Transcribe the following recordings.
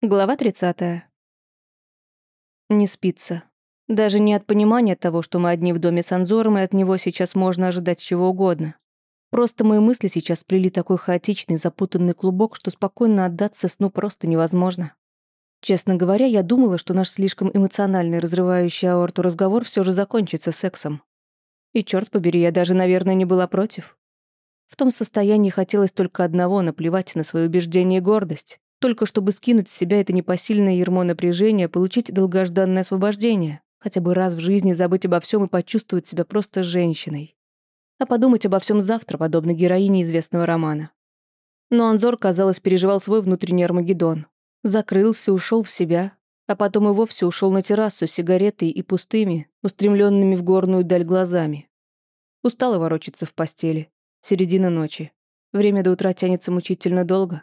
Глава 30. Не спится. Даже не от понимания того, что мы одни в доме с Анзором, и от него сейчас можно ожидать чего угодно. Просто мои мысли сейчас плели такой хаотичный, запутанный клубок, что спокойно отдаться сну просто невозможно. Честно говоря, я думала, что наш слишком эмоциональный, разрывающий аорту разговор все же закончится сексом. И черт побери, я даже, наверное, не была против. В том состоянии хотелось только одного — наплевать на свои убеждения и гордость только чтобы скинуть с себя это непосильное ермо напряжения, получить долгожданное освобождение, хотя бы раз в жизни забыть обо всем и почувствовать себя просто женщиной. А подумать обо всем завтра, подобно героине известного романа. Но Анзор, казалось, переживал свой внутренний Армагеддон. Закрылся, ушел в себя, а потом и вовсе ушел на террасу с сигаретой и пустыми, устремленными в горную даль глазами. Устало ворочаться в постели. Середина ночи. Время до утра тянется мучительно долго.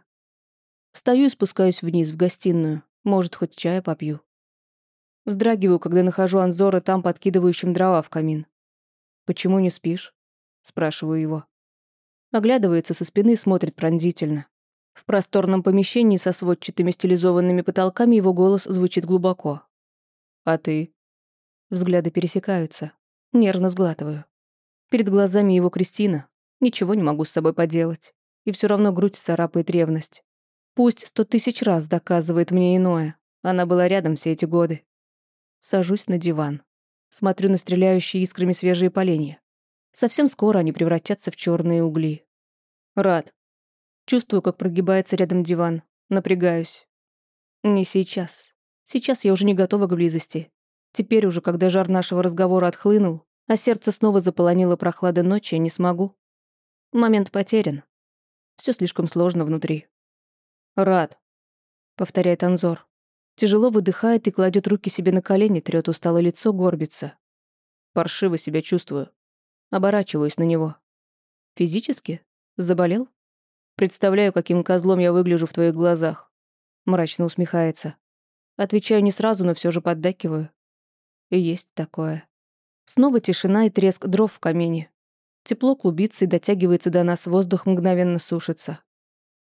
Встаю и спускаюсь вниз, в гостиную. Может, хоть чая попью. Вздрагиваю, когда нахожу Анзора там, подкидывающим дрова в камин. «Почему не спишь?» – спрашиваю его. Оглядывается со спины смотрит пронзительно. В просторном помещении со сводчатыми стилизованными потолками его голос звучит глубоко. «А ты?» Взгляды пересекаются. Нервно сглатываю. Перед глазами его Кристина. Ничего не могу с собой поделать. И все равно грудь царапает ревность. Пусть сто тысяч раз доказывает мне иное. Она была рядом все эти годы. Сажусь на диван. Смотрю на стреляющие искрами свежие поленья. Совсем скоро они превратятся в черные угли. Рад. Чувствую, как прогибается рядом диван. Напрягаюсь. Не сейчас. Сейчас я уже не готова к близости. Теперь уже, когда жар нашего разговора отхлынул, а сердце снова заполонило прохлада ночи, я не смогу. Момент потерян. Все слишком сложно внутри. «Рад», — повторяет Анзор. Тяжело выдыхает и кладет руки себе на колени, трёт усталое лицо, горбится. Паршиво себя чувствую. Оборачиваюсь на него. Физически? Заболел? Представляю, каким козлом я выгляжу в твоих глазах. Мрачно усмехается. Отвечаю не сразу, но все же поддакиваю. И есть такое. Снова тишина и треск дров в камине. Тепло клубится и дотягивается до нас, воздух мгновенно сушится.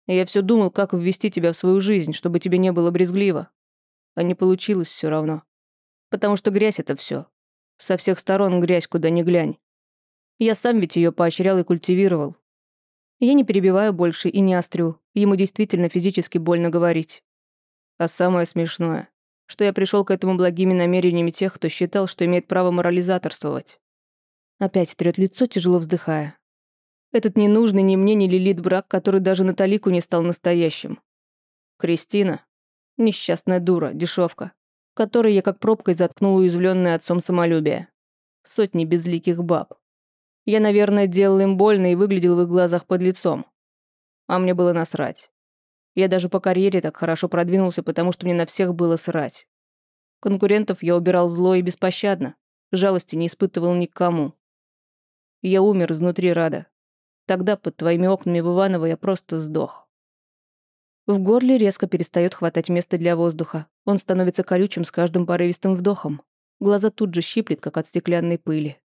Я все думал, как ввести тебя в свою жизнь, чтобы тебе не было брезгливо. А не получилось все равно. Потому что грязь — это все. Со всех сторон грязь, куда ни глянь. Я сам ведь ее поощрял и культивировал. Я не перебиваю больше и не острю. Ему действительно физически больно говорить. А самое смешное, что я пришел к этому благими намерениями тех, кто считал, что имеет право морализаторствовать. Опять трет лицо, тяжело вздыхая. Этот ненужный ни мне, ни Лилит брак, который даже на талику не стал настоящим. Кристина. Несчастная дура, дешевка, которой я как пробкой заткнул уязвленное отцом самолюбие. Сотни безликих баб. Я, наверное, делал им больно и выглядел в их глазах под лицом. А мне было насрать. Я даже по карьере так хорошо продвинулся, потому что мне на всех было срать. Конкурентов я убирал зло и беспощадно. Жалости не испытывал никому. Я умер изнутри рада. Тогда под твоими окнами в Иваново я просто сдох. В горле резко перестает хватать места для воздуха. Он становится колючим с каждым порывистым вдохом. Глаза тут же щиплет, как от стеклянной пыли.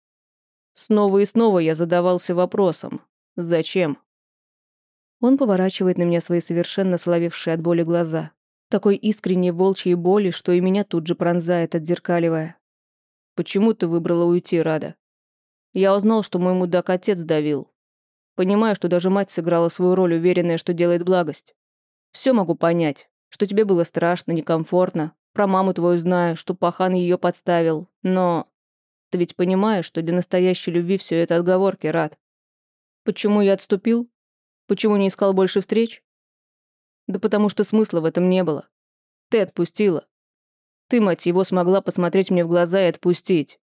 Снова и снова я задавался вопросом. Зачем? Он поворачивает на меня свои совершенно соловевшие от боли глаза. Такой искренней волчьей боли, что и меня тут же пронзает, отзеркаливая. Почему ты выбрала уйти, Рада? Я узнал, что мой мудак отец давил. Понимаю, что даже мать сыграла свою роль, уверенная, что делает благость. Все могу понять, что тебе было страшно, некомфортно. Про маму твою знаю, что пахан ее подставил. Но ты ведь понимаешь, что для настоящей любви все это отговорки, Рад. Почему я отступил? Почему не искал больше встреч? Да потому что смысла в этом не было. Ты отпустила. Ты, мать его, смогла посмотреть мне в глаза и отпустить.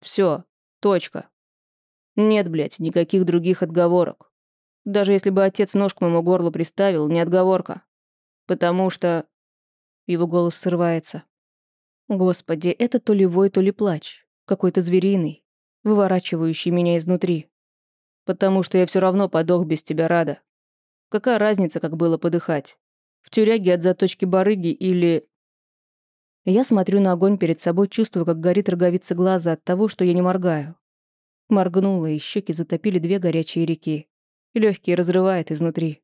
Все, точка. Нет, блядь, никаких других отговорок. Даже если бы отец нож к моему горлу приставил, не отговорка. Потому что... Его голос срывается. Господи, это то ли вой, то ли плач. Какой-то звериный, выворачивающий меня изнутри. Потому что я все равно подох без тебя, Рада. Какая разница, как было подыхать? В тюряге от заточки барыги или... Я смотрю на огонь перед собой, чувствую, как горит роговица глаза от того, что я не моргаю. Моргнула, и щеки затопили две горячие реки. Легкие разрывает изнутри.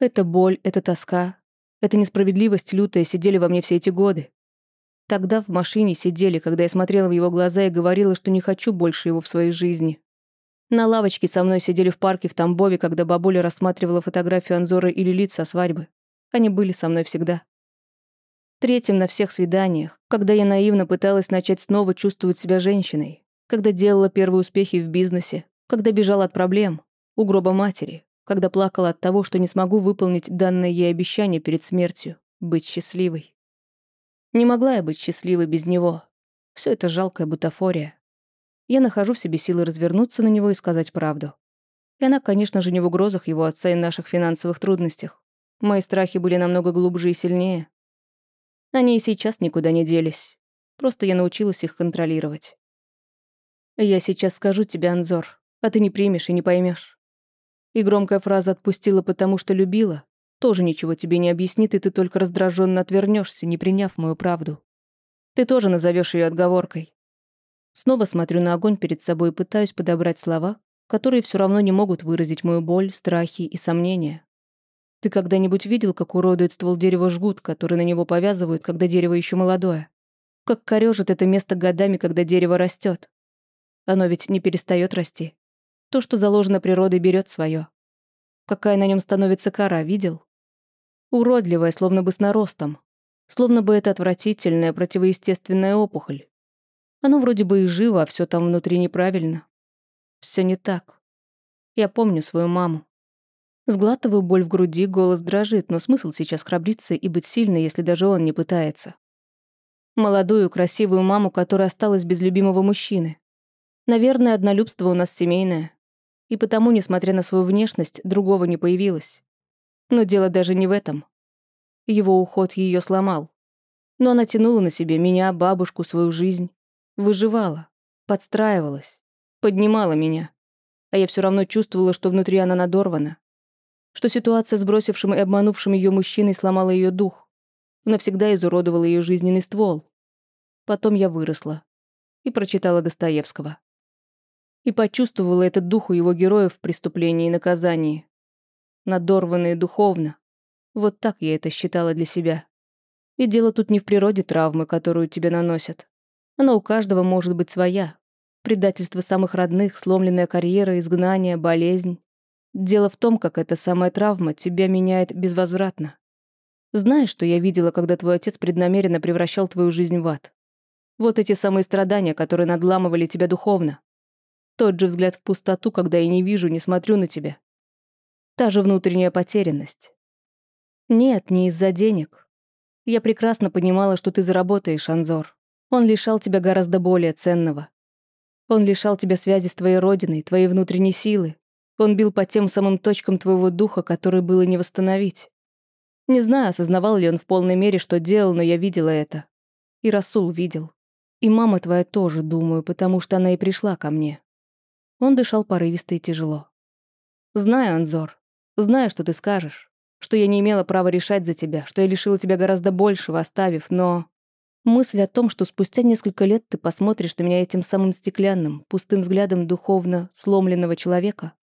Это боль, это тоска, Эта несправедливость лютая сидели во мне все эти годы. Тогда в машине сидели, когда я смотрела в его глаза и говорила, что не хочу больше его в своей жизни. На лавочке со мной сидели в парке в Тамбове, когда бабуля рассматривала фотографию Анзора и Лилит со свадьбы. Они были со мной всегда. Третьим на всех свиданиях, когда я наивно пыталась начать снова чувствовать себя женщиной, когда делала первые успехи в бизнесе, когда бежала от проблем, у гроба матери, когда плакала от того, что не смогу выполнить данное ей обещание перед смертью — быть счастливой. Не могла я быть счастливой без него. Все это жалкая бутафория. Я нахожу в себе силы развернуться на него и сказать правду. И она, конечно же, не в угрозах его отца и наших финансовых трудностях. Мои страхи были намного глубже и сильнее. Они и сейчас никуда не делись. Просто я научилась их контролировать. «Я сейчас скажу тебе, Анзор, а ты не примешь и не поймешь. И громкая фраза «отпустила, потому что любила» тоже ничего тебе не объяснит, и ты только раздраженно отвернешься, не приняв мою правду. Ты тоже назовешь ее отговоркой. Снова смотрю на огонь перед собой и пытаюсь подобрать слова, которые все равно не могут выразить мою боль, страхи и сомнения. Ты когда-нибудь видел, как уродует ствол дерева жгут, который на него повязывают, когда дерево еще молодое? Как корежит это место годами, когда дерево растет? Оно ведь не перестает расти. То, что заложено природой, берет свое. Какая на нем становится кора, видел? Уродливая, словно бы с наростом. Словно бы это отвратительная, противоестественная опухоль. Оно вроде бы и живо, а все там внутри неправильно. Все не так. Я помню свою маму. Сглатываю боль в груди, голос дрожит, но смысл сейчас храбриться и быть сильной, если даже он не пытается. Молодую, красивую маму, которая осталась без любимого мужчины. Наверное, однолюбство у нас семейное и потому, несмотря на свою внешность, другого не появилось. Но дело даже не в этом. Его уход ее сломал. Но она тянула на себе меня, бабушку, свою жизнь. Выживала, подстраивалась, поднимала меня. А я все равно чувствовала, что внутри она надорвана. Что ситуация с бросившим и обманувшим ее мужчиной сломала ее дух. Навсегда изуродовала ее жизненный ствол. Потом я выросла и прочитала Достоевского и почувствовала этот дух у его героев в преступлении и наказании. Надорванные духовно. Вот так я это считала для себя. И дело тут не в природе травмы, которую тебе наносят. Она у каждого может быть своя. Предательство самых родных, сломленная карьера, изгнание, болезнь. Дело в том, как эта самая травма тебя меняет безвозвратно. Знаешь, что я видела, когда твой отец преднамеренно превращал твою жизнь в ад? Вот эти самые страдания, которые надламывали тебя духовно. Тот же взгляд в пустоту, когда я не вижу, не смотрю на тебя. Та же внутренняя потерянность. Нет, не из-за денег. Я прекрасно понимала, что ты заработаешь, Анзор. Он лишал тебя гораздо более ценного. Он лишал тебя связи с твоей родиной, твоей внутренней силы. Он бил по тем самым точкам твоего духа, которые было не восстановить. Не знаю, осознавал ли он в полной мере, что делал, но я видела это. И Расул видел. И мама твоя тоже, думаю, потому что она и пришла ко мне. Он дышал порывисто и тяжело. «Знаю, Анзор, знаю, что ты скажешь, что я не имела права решать за тебя, что я лишила тебя гораздо большего, оставив, но...» Мысль о том, что спустя несколько лет ты посмотришь на меня этим самым стеклянным, пустым взглядом духовно сломленного человека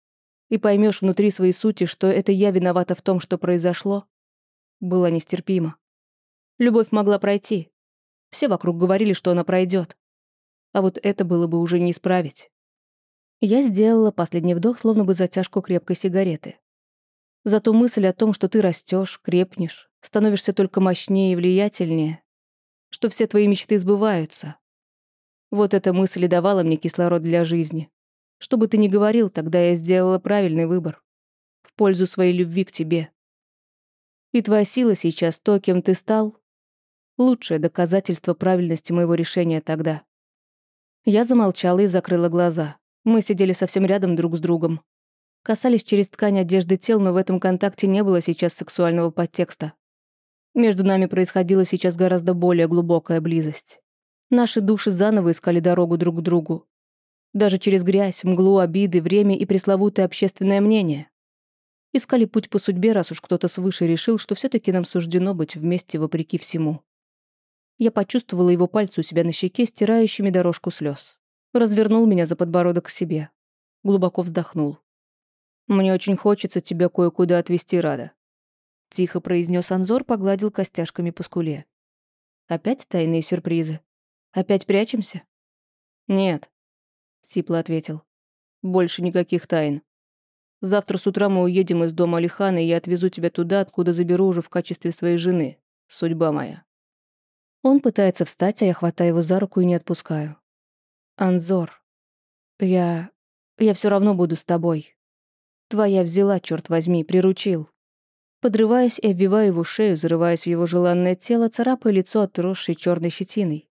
и поймешь внутри своей сути, что это я виновата в том, что произошло, была нестерпима. Любовь могла пройти. Все вокруг говорили, что она пройдет. А вот это было бы уже не исправить. Я сделала последний вдох, словно бы затяжку крепкой сигареты. Зато мысль о том, что ты растешь, крепнешь, становишься только мощнее и влиятельнее, что все твои мечты сбываются. Вот эта мысль и давала мне кислород для жизни. Что бы ты ни говорил, тогда я сделала правильный выбор. В пользу своей любви к тебе. И твоя сила сейчас, то, кем ты стал, лучшее доказательство правильности моего решения тогда. Я замолчала и закрыла глаза. Мы сидели совсем рядом друг с другом. Касались через ткань одежды тел, но в этом контакте не было сейчас сексуального подтекста. Между нами происходила сейчас гораздо более глубокая близость. Наши души заново искали дорогу друг к другу. Даже через грязь, мглу, обиды, время и пресловутое общественное мнение. Искали путь по судьбе, раз уж кто-то свыше решил, что все таки нам суждено быть вместе вопреки всему. Я почувствовала его пальцы у себя на щеке, стирающими дорожку слез развернул меня за подбородок к себе. Глубоко вздохнул. «Мне очень хочется тебя кое-куда отвезти, Рада. Тихо произнес Анзор, погладил костяшками по скуле. Опять тайные сюрпризы? Опять прячемся? Нет, Сипло ответил. Больше никаких тайн. Завтра с утра мы уедем из дома Алихана, и я отвезу тебя туда, откуда заберу уже в качестве своей жены. Судьба моя. Он пытается встать, а я хватаю его за руку и не отпускаю. Анзор, я... я все равно буду с тобой. Твоя взяла, черт возьми, приручил. Подрываясь и обвиваю его шею, зарываясь в его желанное тело, царапая лицо отросшей черной щетиной.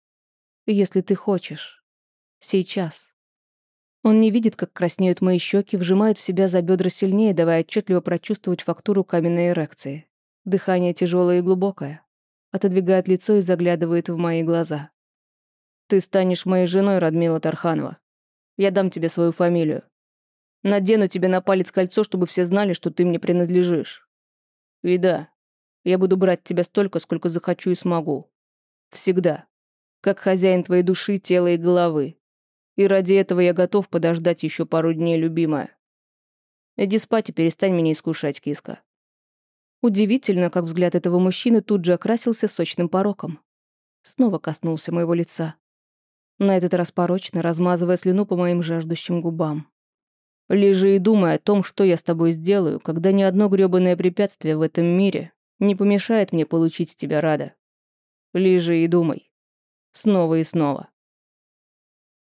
Если ты хочешь. Сейчас. Он не видит, как краснеют мои щеки, вжимает в себя за бедра сильнее, давая отчетливо прочувствовать фактуру каменной эрекции. Дыхание тяжелое и глубокое. Отодвигает лицо и заглядывает в мои глаза. «Ты станешь моей женой, Радмила Тарханова. Я дам тебе свою фамилию. Надену тебе на палец кольцо, чтобы все знали, что ты мне принадлежишь. И да, я буду брать тебя столько, сколько захочу и смогу. Всегда. Как хозяин твоей души, тела и головы. И ради этого я готов подождать еще пару дней, любимая. Иди спать и перестань меня искушать, киска. Удивительно, как взгляд этого мужчины тут же окрасился сочным пороком. Снова коснулся моего лица. На этот раз порочно, размазывая слюну по моим жаждущим губам. Лежи и думай о том, что я с тобой сделаю, когда ни одно грёбаное препятствие в этом мире не помешает мне получить тебя рада. Лежи и думай. Снова и снова.